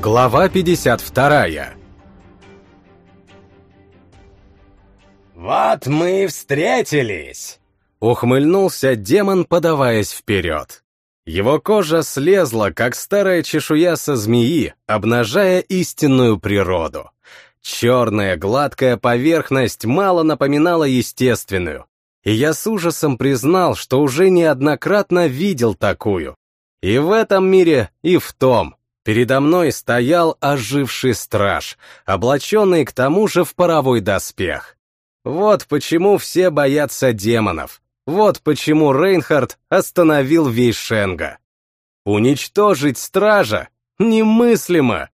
Глава 52 «Вот мы и встретились!» Ухмыльнулся демон, подаваясь вперед. Его кожа слезла, как старая чешуя со змеи, обнажая истинную природу. Черная гладкая поверхность мало напоминала естественную, и я с ужасом признал, что уже неоднократно видел такую. И в этом мире, и в том. Передо мной стоял оживший страж, облаченный к тому же в паровой доспех. Вот почему все боятся демонов. Вот почему Рейнхард остановил Вейшенга. Уничтожить стража немыслимо.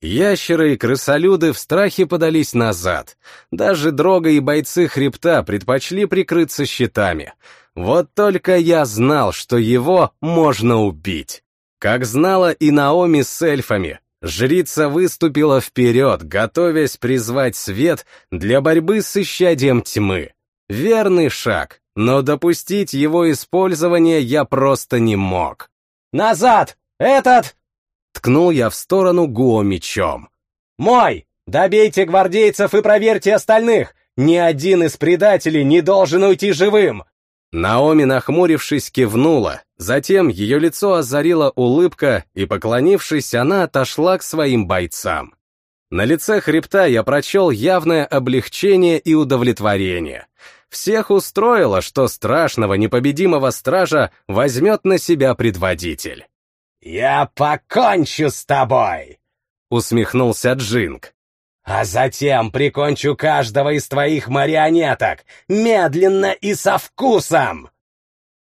Ящеры и крысолюды в страхе подались назад. Даже дрога и бойцы хребта предпочли прикрыться щитами. Вот только я знал, что его можно убить. Как знала и Наоми с эльфами, жрица выступила вперед, готовясь призвать свет для борьбы с исчадием тьмы. Верный шаг, но допустить его использование я просто не мог. «Назад! Этот!» Ткнул я в сторону Гуо мечом. «Мой! Добейте гвардейцев и проверьте остальных! Ни один из предателей не должен уйти живым! Наоми, нахмурившись, кивнула, затем ее лицо озарила улыбка, и, поклонившись, она отошла к своим бойцам. На лице хребта я прочел явное облегчение и удовлетворение. Всех устроило, что страшного непобедимого стража возьмет на себя предводитель. «Я покончу с тобой!» — усмехнулся Джинг а затем прикончу каждого из твоих марионеток, медленно и со вкусом!»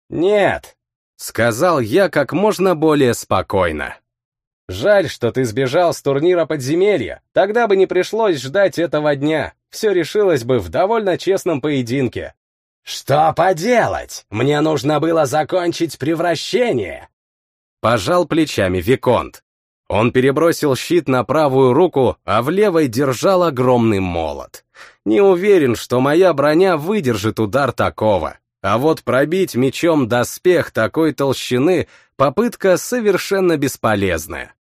«Нет», — сказал я как можно более спокойно. «Жаль, что ты сбежал с турнира подземелья, тогда бы не пришлось ждать этого дня, все решилось бы в довольно честном поединке». «Что поделать? Мне нужно было закончить превращение!» Пожал плечами Виконт. Он перебросил щит на правую руку, а в левой держал огромный молот. Не уверен, что моя броня выдержит удар такого. А вот пробить мечом доспех такой толщины — попытка совершенно бесполезная.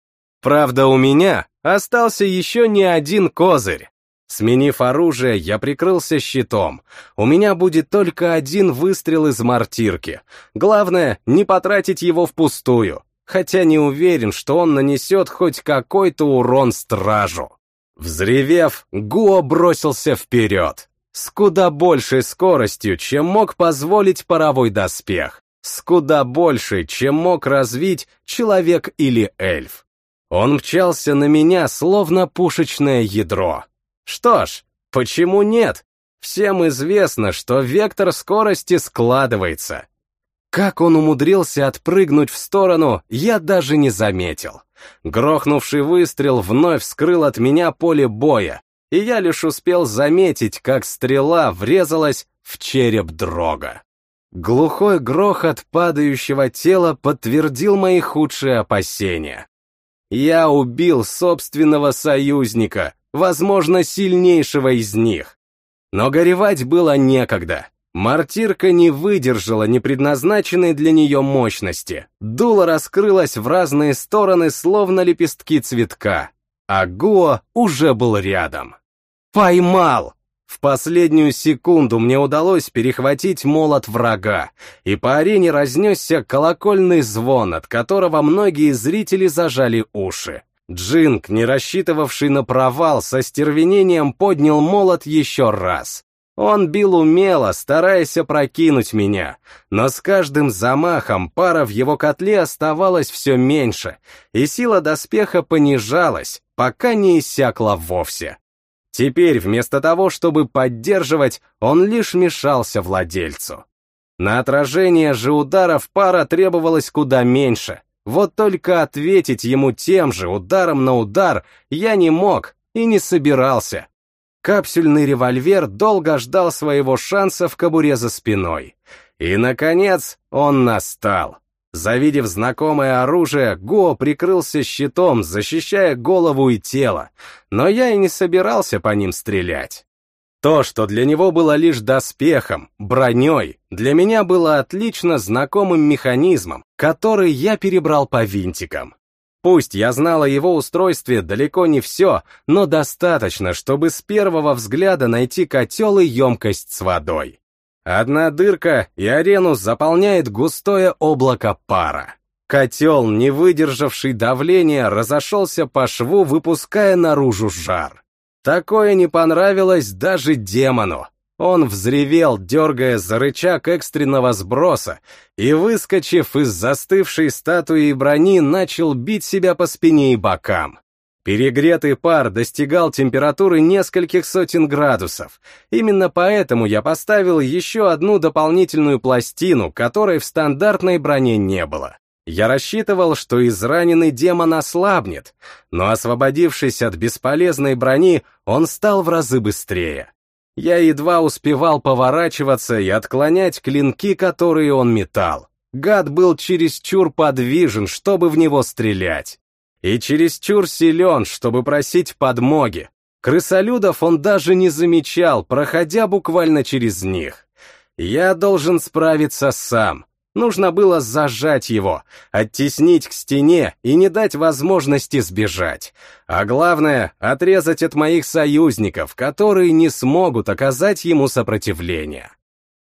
Правда, у меня остался еще не один козырь. Сменив оружие, я прикрылся щитом. У меня будет только один выстрел из мортирки. Главное, не потратить его впустую хотя не уверен, что он нанесет хоть какой-то урон стражу. Взревев, Гуо бросился вперед. С куда большей скоростью, чем мог позволить паровой доспех. С куда большей, чем мог развить человек или эльф. Он мчался на меня, словно пушечное ядро. Что ж, почему нет? Всем известно, что вектор скорости складывается. Как он умудрился отпрыгнуть в сторону, я даже не заметил. Грохнувший выстрел вновь вскрыл от меня поле боя, и я лишь успел заметить, как стрела врезалась в череп дрога. Глухой грохот падающего тела подтвердил мои худшие опасения. Я убил собственного союзника, возможно, сильнейшего из них. Но горевать было некогда. Мартирка не выдержала непредназначенной для нее мощности. Дуло раскрылось в разные стороны, словно лепестки цветка. А Гуа уже был рядом. Поймал! В последнюю секунду мне удалось перехватить молот врага, и по арене разнесся колокольный звон, от которого многие зрители зажали уши. Джинк, не рассчитывавший на провал, со стервенением поднял молот еще раз. Он бил умело, стараясь опрокинуть меня, но с каждым замахом пара в его котле оставалась все меньше, и сила доспеха понижалась, пока не иссякла вовсе. Теперь вместо того, чтобы поддерживать, он лишь мешался владельцу. На отражение же ударов пара требовалось куда меньше, вот только ответить ему тем же ударом на удар я не мог и не собирался. Капсюльный револьвер долго ждал своего шанса в кобуре за спиной. И, наконец, он настал. Завидев знакомое оружие, Го прикрылся щитом, защищая голову и тело, но я и не собирался по ним стрелять. То, что для него было лишь доспехом, броней, для меня было отлично знакомым механизмом, который я перебрал по винтикам. Пусть я знал о его устройстве далеко не все, но достаточно, чтобы с первого взгляда найти котел и емкость с водой. Одна дырка, и арену заполняет густое облако пара. Котел, не выдержавший давления, разошелся по шву, выпуская наружу жар. Такое не понравилось даже демону. Он взревел, дергая за рычаг экстренного сброса, и, выскочив из застывшей статуи брони, начал бить себя по спине и бокам. Перегретый пар достигал температуры нескольких сотен градусов. Именно поэтому я поставил еще одну дополнительную пластину, которой в стандартной броне не было. Я рассчитывал, что израненный демон ослабнет, но освободившись от бесполезной брони, он стал в разы быстрее. Я едва успевал поворачиваться и отклонять клинки, которые он метал. Гад был чересчур подвижен, чтобы в него стрелять и чересчур силен, чтобы просить подмоги. Крысолюдов он даже не замечал, проходя буквально через них. Я должен справиться сам. Нужно было зажать его, оттеснить к стене и не дать возможности сбежать. А главное, отрезать от моих союзников, которые не смогут оказать ему сопротивление.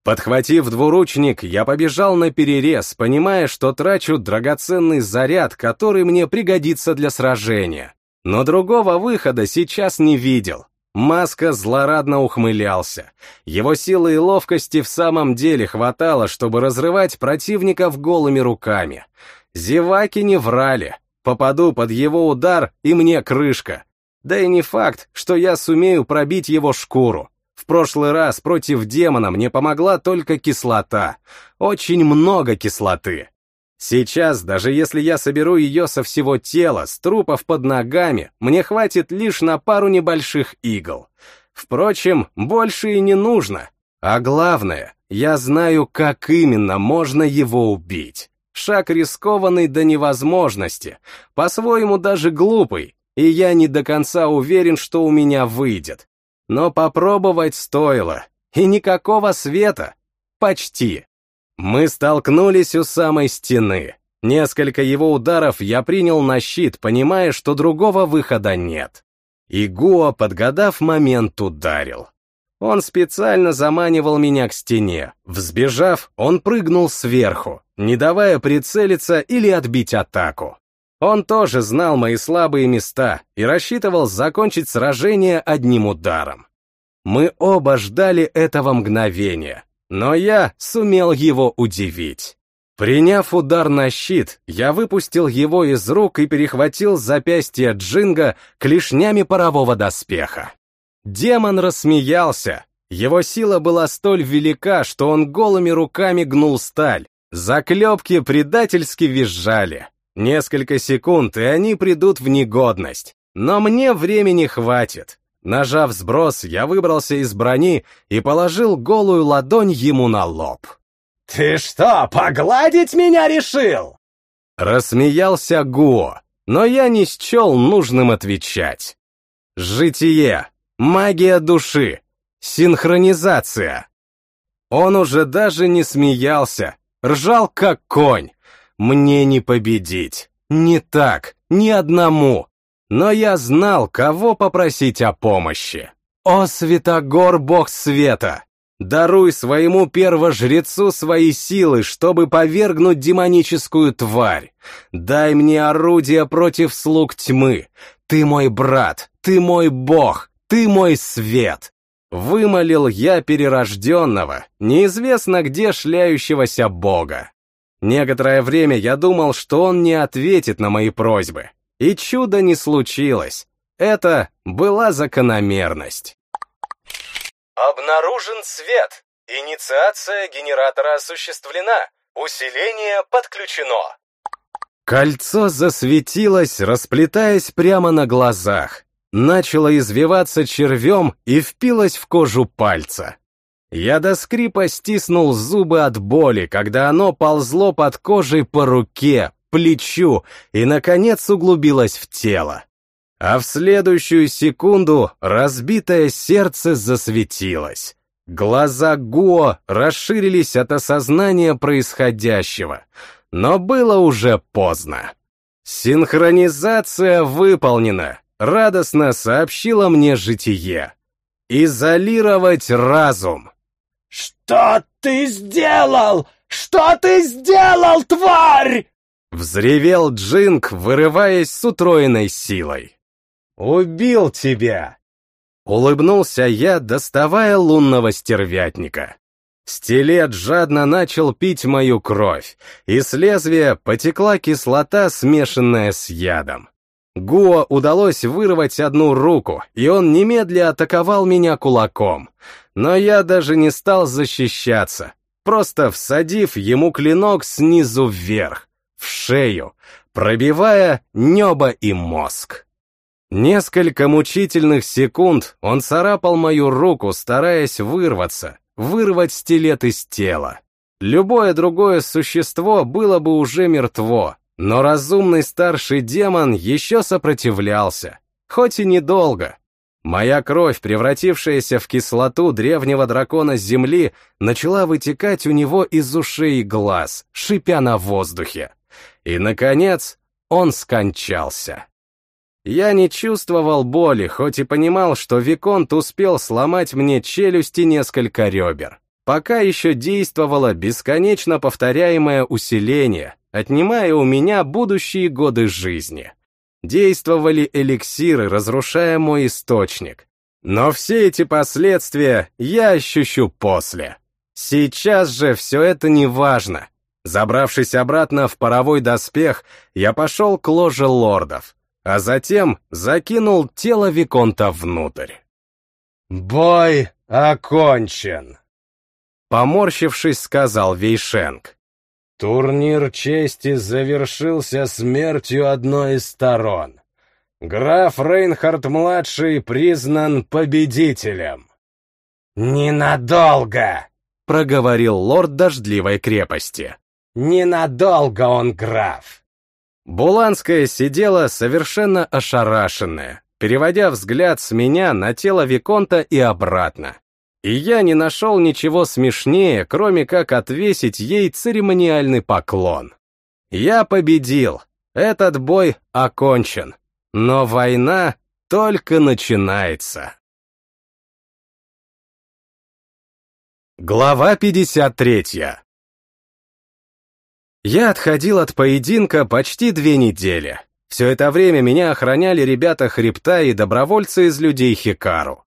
Подхватив двуручник, я побежал на перерез, понимая, что трачу драгоценный заряд, который мне пригодится для сражения. Но другого выхода сейчас не видел. Маска злорадно ухмылялся. Его силы и ловкости в самом деле хватало, чтобы разрывать противников голыми руками. Зеваки не врали. Попаду под его удар, и мне крышка. Да и не факт, что я сумею пробить его шкуру. В прошлый раз против демона мне помогла только кислота. Очень много кислоты. Сейчас, даже если я соберу ее со всего тела, с трупов под ногами, мне хватит лишь на пару небольших игл. Впрочем, больше и не нужно. А главное, я знаю, как именно можно его убить. Шаг рискованный до невозможности, по-своему даже глупый, и я не до конца уверен, что у меня выйдет. Но попробовать стоило. И никакого света. Почти. Мы столкнулись у самой стены. Несколько его ударов я принял на щит, понимая, что другого выхода нет. И Гуа, подгадав момент, ударил. Он специально заманивал меня к стене. Взбежав, он прыгнул сверху, не давая прицелиться или отбить атаку. Он тоже знал мои слабые места и рассчитывал закончить сражение одним ударом. Мы оба ждали этого мгновения, но я сумел его удивить. Приняв удар на щит, я выпустил его из рук и перехватил запястье Джинга клешнями парового доспеха. Демон рассмеялся. Его сила была столь велика, что он голыми руками гнул сталь. Заклепки предательски визжали. Несколько секунд, и они придут в негодность. Но мне времени хватит. Нажав сброс, я выбрался из брони и положил голую ладонь ему на лоб. «Ты что, погладить меня решил?» Рассмеялся Гуо, но я не счел нужным отвечать. Житие, магия души, синхронизация. Он уже даже не смеялся, ржал как конь. Мне не победить. Не так, ни одному. Но я знал, кого попросить о помощи. О, Святогор, бог света! Даруй своему первожрецу свои силы, чтобы повергнуть демоническую тварь. Дай мне орудие против слуг тьмы. Ты мой брат, ты мой бог, ты мой свет. Вымолил я перерожденного, неизвестно где шляющегося бога. Некоторое время я думал, что он не ответит на мои просьбы. И чуда не случилось. Это была закономерность. Обнаружен свет. Инициация генератора осуществлена. Усиление подключено. Кольцо засветилось, расплетаясь прямо на глазах. Начало извиваться червем и впилось в кожу пальца. Я до скрипа стиснул зубы от боли, когда оно ползло под кожей по руке, плечу и, наконец, углубилось в тело. А в следующую секунду разбитое сердце засветилось. Глаза Гуо расширились от осознания происходящего, но было уже поздно. Синхронизация выполнена, радостно сообщила мне житие. Изолировать разум. «Что ты сделал? Что ты сделал, тварь?» Взревел Джинк, вырываясь с утроенной силой. «Убил тебя!» Улыбнулся я, доставая лунного стервятника. Стилет жадно начал пить мою кровь, и с лезвия потекла кислота, смешанная с ядом. Гуо удалось вырвать одну руку, и он немедля атаковал меня кулаком. Но я даже не стал защищаться, просто всадив ему клинок снизу вверх, в шею, пробивая небо и мозг. Несколько мучительных секунд он царапал мою руку, стараясь вырваться, вырвать стилет из тела. Любое другое существо было бы уже мертво, но разумный старший демон еще сопротивлялся, хоть и недолго. Моя кровь, превратившаяся в кислоту древнего дракона с земли, начала вытекать у него из ушей и глаз, шипя на воздухе. И, наконец, он скончался. Я не чувствовал боли, хоть и понимал, что Виконт успел сломать мне челюсти несколько ребер. Пока еще действовало бесконечно повторяемое усиление, отнимая у меня будущие годы жизни. Действовали эликсиры, разрушая мой источник. Но все эти последствия я ощущу после. Сейчас же все это не важно. Забравшись обратно в паровой доспех, я пошел к ложе лордов а затем закинул тело Виконта внутрь. «Бой окончен!» Поморщившись, сказал Вейшенг. «Турнир чести завершился смертью одной из сторон. Граф Рейнхард-младший признан победителем». «Ненадолго!» — проговорил лорд Дождливой крепости. «Ненадолго он граф!» Буланская сидела совершенно ошарашенная, переводя взгляд с меня на тело Виконта и обратно. И я не нашел ничего смешнее, кроме как отвесить ей церемониальный поклон. Я победил. Этот бой окончен. Но война только начинается. Глава 53 я отходил от поединка почти две недели. Все это время меня охраняли ребята Хребта и добровольцы из людей Хикару.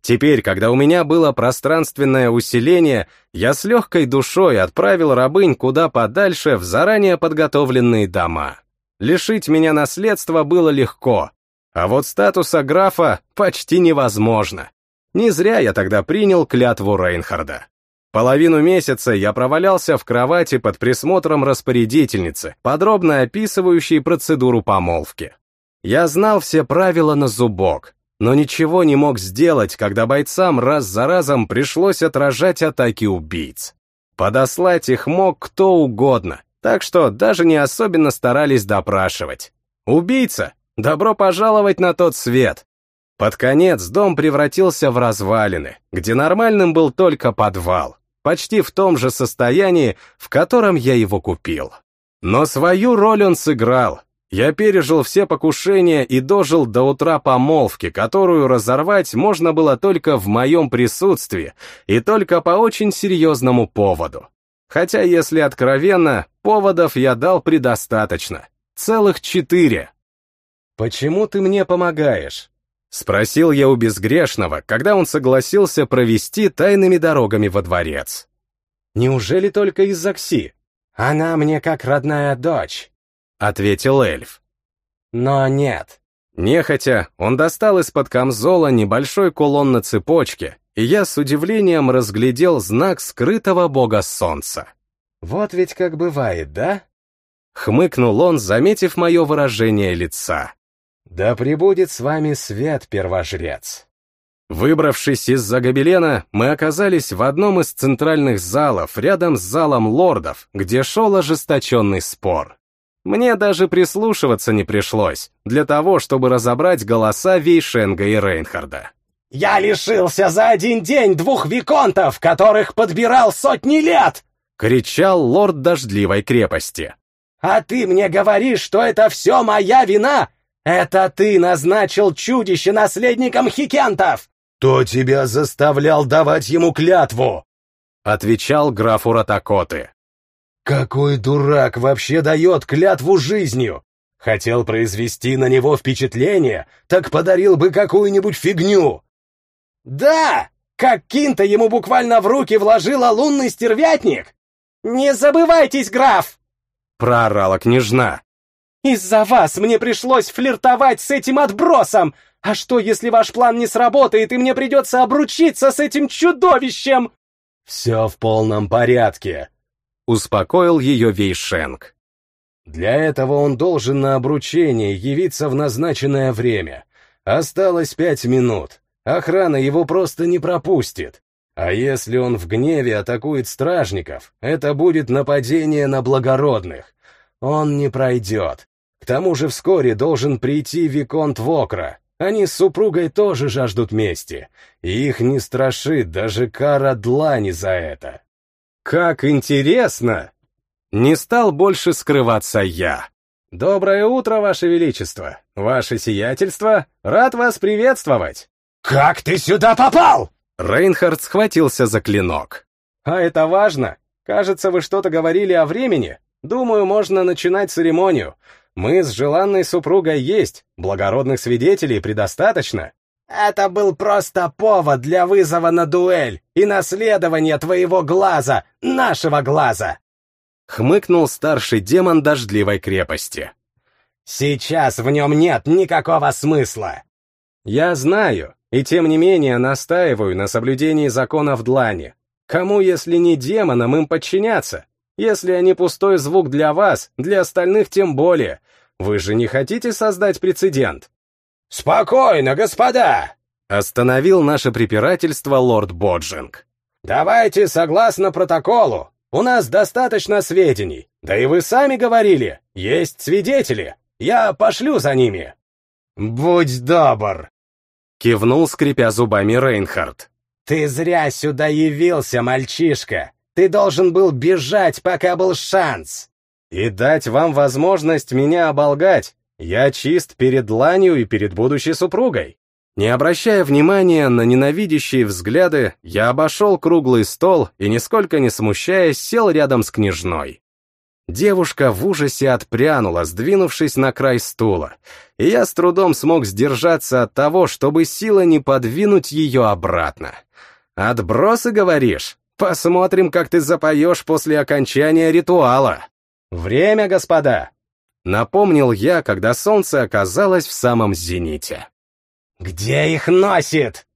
Теперь, когда у меня было пространственное усиление, я с легкой душой отправил рабынь куда подальше в заранее подготовленные дома. Лишить меня наследства было легко, а вот статуса графа почти невозможно. Не зря я тогда принял клятву Рейнхарда. Половину месяца я провалялся в кровати под присмотром распорядительницы, подробно описывающей процедуру помолвки. Я знал все правила на зубок, но ничего не мог сделать, когда бойцам раз за разом пришлось отражать атаки убийц. Подослать их мог кто угодно, так что даже не особенно старались допрашивать. Убийца? Добро пожаловать на тот свет. Под конец дом превратился в развалины, где нормальным был только подвал почти в том же состоянии, в котором я его купил. Но свою роль он сыграл. Я пережил все покушения и дожил до утра помолвки, которую разорвать можно было только в моем присутствии и только по очень серьезному поводу. Хотя, если откровенно, поводов я дал предостаточно. Целых четыре. «Почему ты мне помогаешь?» Спросил я у безгрешного, когда он согласился провести тайными дорогами во дворец. Неужели только из-за? Она мне как родная дочь, ответил эльф. Но нет. Нехотя, он достал из-под камзола небольшой кулон на цепочке, и я с удивлением разглядел знак скрытого бога солнца. Вот ведь как бывает, да? Хмыкнул он, заметив мое выражение лица. Да пребудет с вами свет, первожрец. Выбравшись из-за гобелена, мы оказались в одном из центральных залов рядом с залом лордов, где шел ожесточенный спор. Мне даже прислушиваться не пришлось, для того, чтобы разобрать голоса Вейшенга и Рейнхарда. «Я лишился за один день двух виконтов, которых подбирал сотни лет!» — кричал лорд Дождливой крепости. А ты мне говоришь, что это все моя вина? Это ты назначил чудище наследником Хикентов! Кто тебя заставлял давать ему клятву? Отвечал граф Уратакоты. Какой дурак вообще дает клятву жизнью? Хотел произвести на него впечатление, так подарил бы какую-нибудь фигню. Да, как Кинта ему буквально в руки вложила лунный стервятник. Не забывайтесь, граф! Проорала княжна. Из-за вас мне пришлось флиртовать с этим отбросом. А что, если ваш план не сработает, и мне придется обручиться с этим чудовищем? Все в полном порядке, успокоил ее Вейшенг. Для этого он должен на обручение явиться в назначенное время. Осталось пять минут. Охрана его просто не пропустит. А если он в гневе атакует стражников, это будет нападение на благородных. Он не пройдет. К тому же вскоре должен прийти Виконт Вокра. Они с супругой тоже жаждут мести, и их не страшит даже кара длани за это. «Как интересно!» Не стал больше скрываться я. «Доброе утро, Ваше Величество! Ваше Сиятельство! Рад вас приветствовать!» «Как ты сюда попал?» Рейнхард схватился за клинок. «А это важно. Кажется, вы что-то говорили о времени. Думаю, можно начинать церемонию. Мы с желанной супругой есть, благородных свидетелей предостаточно». «Это был просто повод для вызова на дуэль и наследования твоего глаза, нашего глаза!» Хмыкнул старший демон дождливой крепости. «Сейчас в нем нет никакого смысла!» «Я знаю, и тем не менее настаиваю на соблюдении закона в длани. Кому, если не демонам, им подчиняться? Если они пустой звук для вас, для остальных тем более. Вы же не хотите создать прецедент? «Спокойно, господа!» Остановил наше препирательство лорд Боджинг. «Давайте согласно протоколу. У нас достаточно сведений. Да и вы сами говорили, есть свидетели. Я пошлю за ними». «Будь добр!» Кивнул, скрипя зубами Рейнхард. «Ты зря сюда явился, мальчишка. Ты должен был бежать, пока был шанс. И дать вам возможность меня оболгать. Я чист перед ланью и перед будущей супругой». Не обращая внимания на ненавидящие взгляды, я обошел круглый стол и, нисколько не смущаясь, сел рядом с княжной. Девушка в ужасе отпрянула, сдвинувшись на край стула, и я с трудом смог сдержаться от того, чтобы сила не подвинуть ее обратно. «Отбросы, говоришь? Посмотрим, как ты запоешь после окончания ритуала». «Время, господа!» Напомнил я, когда солнце оказалось в самом зените. «Где их носит?»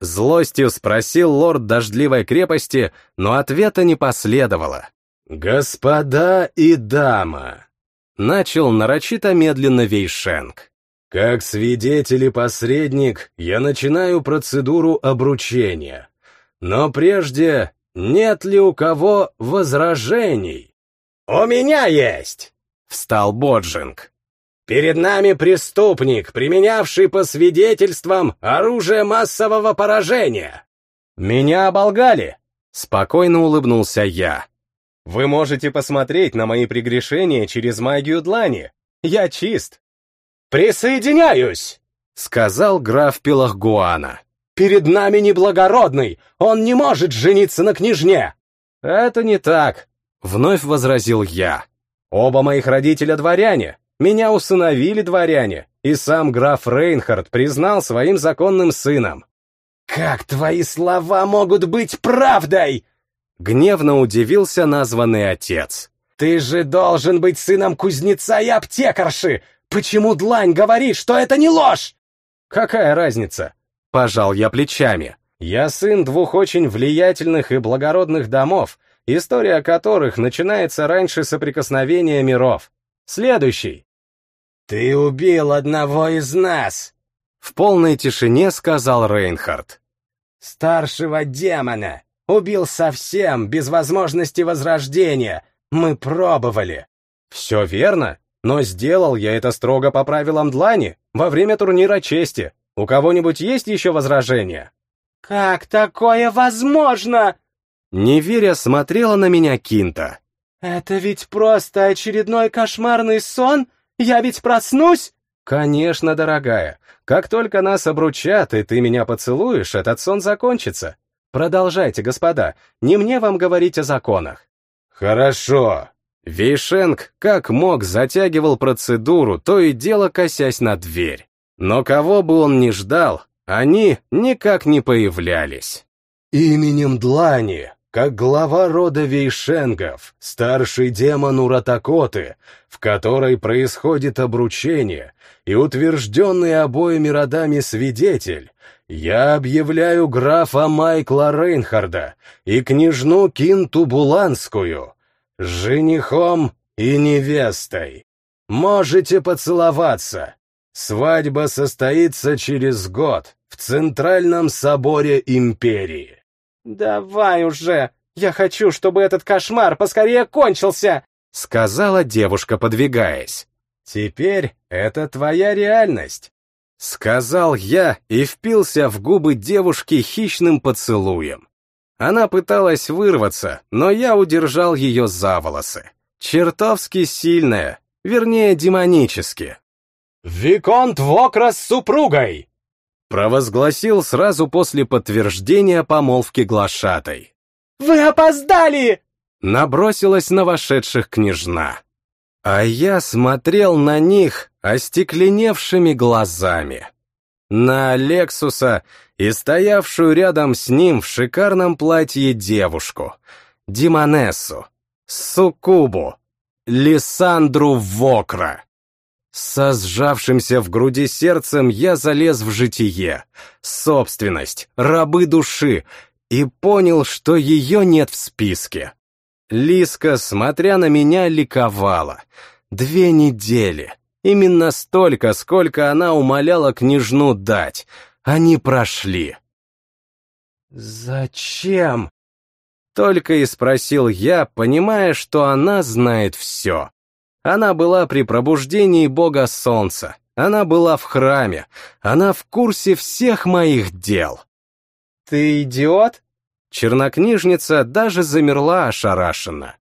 Злостью спросил лорд дождливой крепости, но ответа не последовало. «Господа и дама!» Начал нарочито медленно Вейшенг. «Как свидетель и посредник я начинаю процедуру обручения. Но прежде, нет ли у кого возражений?» «У меня есть!» — встал Боджинг. «Перед нами преступник, применявший по свидетельствам оружие массового поражения». «Меня оболгали!» — спокойно улыбнулся я. Вы можете посмотреть на мои прегрешения через магию длани. Я чист. «Присоединяюсь!» — сказал граф Пелагуана. «Перед нами неблагородный! Он не может жениться на княжне!» «Это не так», — вновь возразил я. «Оба моих родителя дворяне. Меня усыновили дворяне, и сам граф Рейнхард признал своим законным сыном». «Как твои слова могут быть правдой?» Гневно удивился названный отец. «Ты же должен быть сыном кузнеца и аптекарши! Почему Длань говорит, что это не ложь?» «Какая разница?» Пожал я плечами. «Я сын двух очень влиятельных и благородных домов, история которых начинается раньше соприкосновения миров. Следующий». «Ты убил одного из нас!» В полной тишине сказал Рейнхард. «Старшего демона, Убил совсем, без возможности возрождения. Мы пробовали. Все верно, но сделал я это строго по правилам Длани, во время турнира чести. У кого-нибудь есть еще возражения? Как такое возможно? Не веря, смотрела на меня Кинта. «Это ведь просто очередной кошмарный сон? Я ведь проснусь?» «Конечно, дорогая. Как только нас обручат, и ты меня поцелуешь, этот сон закончится. Продолжайте, господа, не мне вам говорить о законах». «Хорошо». Вейшенг как мог затягивал процедуру, то и дело косясь на дверь. Но кого бы он ни ждал, они никак не появлялись. «Именем Длани, как глава рода Вейшенгов, старший демон Уратакоты, в которой происходит обручение, и утвержденный обоими родами свидетель, я объявляю графа Майкла Рейнхарда и княжну Кинту Буланскую женихом и невестой. Можете поцеловаться. Свадьба состоится через год в Центральном соборе Империи. «Давай уже! Я хочу, чтобы этот кошмар поскорее кончился!» — сказала девушка, подвигаясь. «Теперь это твоя реальность», — сказал я и впился в губы девушки хищным поцелуем. Она пыталась вырваться, но я удержал ее за волосы. Чертовски сильная, вернее, демонически. «Виконт Вокра с супругой!» провозгласил сразу после подтверждения помолвки глашатой. «Вы опоздали!» Набросилась на вошедших княжна. А я смотрел на них остекленевшими глазами. На Лексуса и стоявшую рядом с ним в шикарном платье девушку, Димонессу, Сукубу, Лиссандру Вокра. Со сжавшимся в груди сердцем я залез в житие, собственность, рабы души, и понял, что ее нет в списке. Лиска, смотря на меня, ликовала. Две недели. Именно столько, сколько она умоляла княжну дать. Они прошли. «Зачем?» Только и спросил я, понимая, что она знает все. Она была при пробуждении бога солнца, она была в храме, она в курсе всех моих дел. «Ты идиот?» Чернокнижница даже замерла ошарашенно.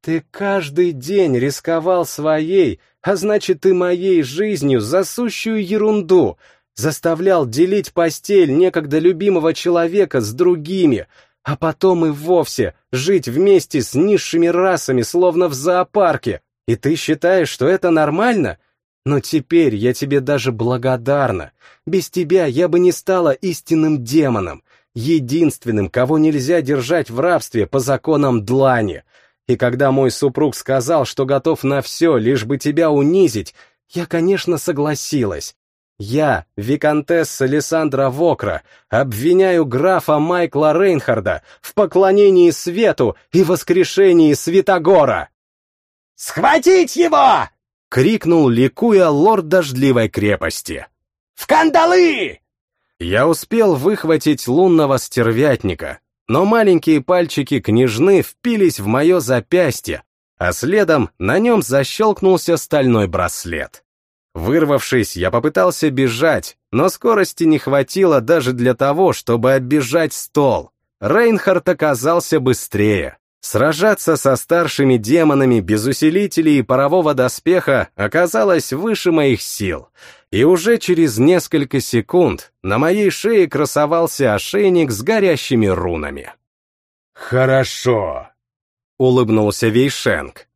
«Ты каждый день рисковал своей, а значит и моей жизнью за сущую ерунду, заставлял делить постель некогда любимого человека с другими, а потом и вовсе жить вместе с низшими расами, словно в зоопарке, и ты считаешь, что это нормально? Но теперь я тебе даже благодарна. Без тебя я бы не стала истинным демоном, единственным, кого нельзя держать в рабстве по законам Длани. И когда мой супруг сказал, что готов на все, лишь бы тебя унизить, я, конечно, согласилась. Я, виконтесса Лиссандра Вокра, обвиняю графа Майкла Рейнхарда в поклонении свету и воскрешении Святогора. «Схватить его!» — крикнул, ликуя лорд дождливой крепости. «В кандалы!» Я успел выхватить лунного стервятника, но маленькие пальчики княжны впились в мое запястье, а следом на нем защелкнулся стальной браслет. Вырвавшись, я попытался бежать, но скорости не хватило даже для того, чтобы оббежать стол. Рейнхард оказался быстрее. Сражаться со старшими демонами без усилителей и парового доспеха оказалось выше моих сил, и уже через несколько секунд на моей шее красовался ошейник с горящими рунами. «Хорошо», — улыбнулся Вейшенг.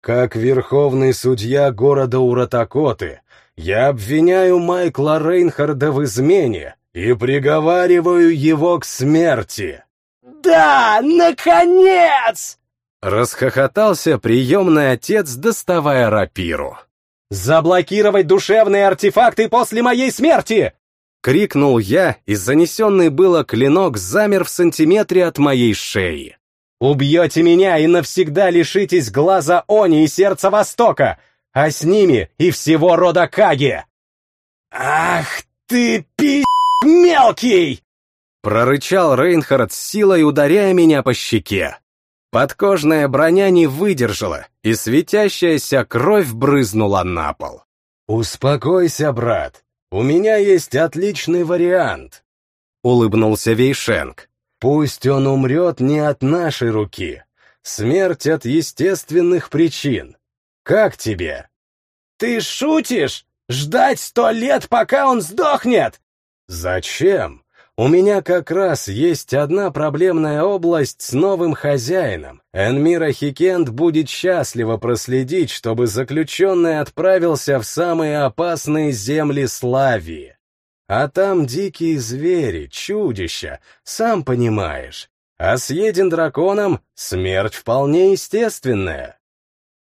«Как верховный судья города Уратакоты, я обвиняю Майкла Рейнхарда в измене и приговариваю его к смерти». «Да, наконец!» Расхохотался приемный отец, доставая рапиру. «Заблокировать душевные артефакты после моей смерти!» Крикнул я, и занесенный было клинок замер в сантиметре от моей шеи. «Убьете меня и навсегда лишитесь глаза Они и сердца Востока, а с ними и всего рода Каги!» «Ах ты, пи*** мелкий!» Прорычал Рейнхард с силой, ударяя меня по щеке. Подкожная броня не выдержала, и светящаяся кровь брызнула на пол. «Успокойся, брат. У меня есть отличный вариант», — улыбнулся Вейшенг. «Пусть он умрет не от нашей руки. Смерть от естественных причин. Как тебе? Ты шутишь? Ждать сто лет, пока он сдохнет? Зачем? У меня как раз есть одна проблемная область с новым хозяином. Энмира Хикент будет счастливо проследить, чтобы заключенный отправился в самые опасные земли Славии. А там дикие звери, чудища, сам понимаешь. А съеден драконом смерть вполне естественная.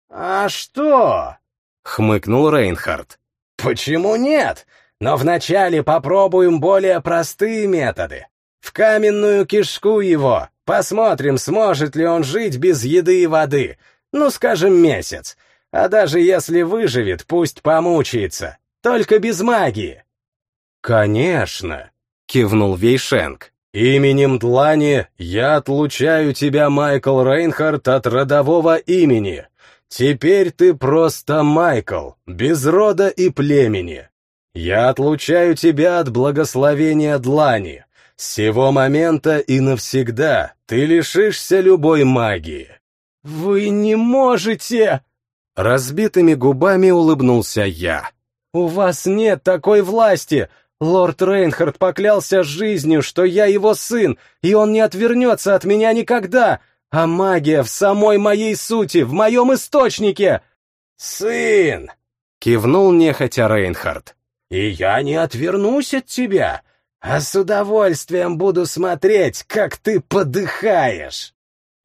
«А что?» — хмыкнул Рейнхард. «Почему нет? Но вначале попробуем более простые методы. В каменную кишку его. Посмотрим, сможет ли он жить без еды и воды. Ну, скажем, месяц. А даже если выживет, пусть помучается. Только без магии». «Конечно», — кивнул Вейшенк. «Именем Длани я отлучаю тебя, Майкл Рейнхард, от родового имени. Теперь ты просто Майкл, без рода и племени. Я отлучаю тебя от благословения длани. С сего момента и навсегда ты лишишься любой магии. Вы не можете! Разбитыми губами улыбнулся я. У вас нет такой власти! Лорд Рейнхард поклялся жизнью, что я его сын, и он не отвернется от меня никогда, а магия в самой моей сути, в моем источнике!» «Сын!» — кивнул нехотя Рейнхард. «И я не отвернусь от тебя, а с удовольствием буду смотреть, как ты подыхаешь!»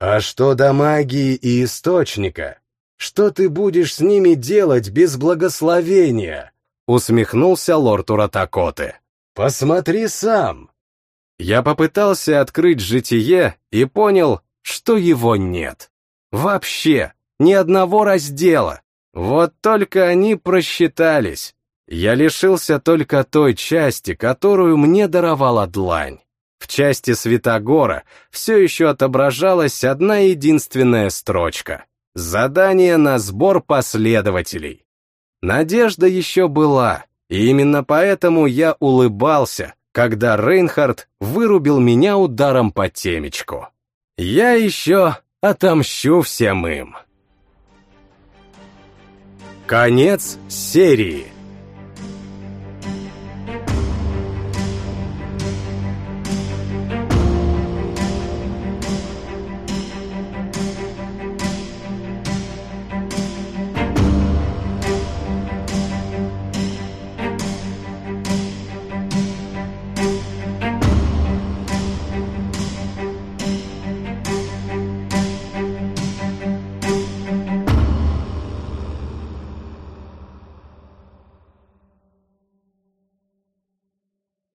«А что до магии и источника? Что ты будешь с ними делать без благословения?» Усмехнулся лорд Уратакоты. «Посмотри сам!» Я попытался открыть житие и понял, что его нет. Вообще, ни одного раздела. Вот только они просчитались. Я лишился только той части, которую мне даровала длань. В части Святогора все еще отображалась одна единственная строчка. Задание на сбор последователей. Надежда еще была, и именно поэтому я улыбался, когда Рейнхард вырубил меня ударом по темечку. Я еще отомщу всем им. Конец серии.